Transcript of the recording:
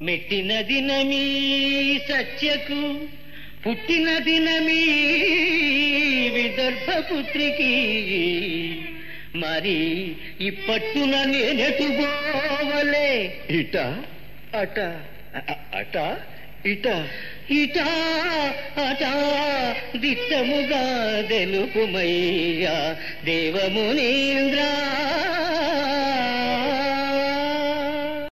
మెట్టిన దినమీ సత్యకు పుట్టిన దినమీ విదర్భపుత్రికి మరి ఇప్పట్టున నేనెటు పోవలే? ఇట? అట. అట? ఇట? ఇట అట దిట్టముగా తెలుపుమయ్యా దేవమునీంద్రా.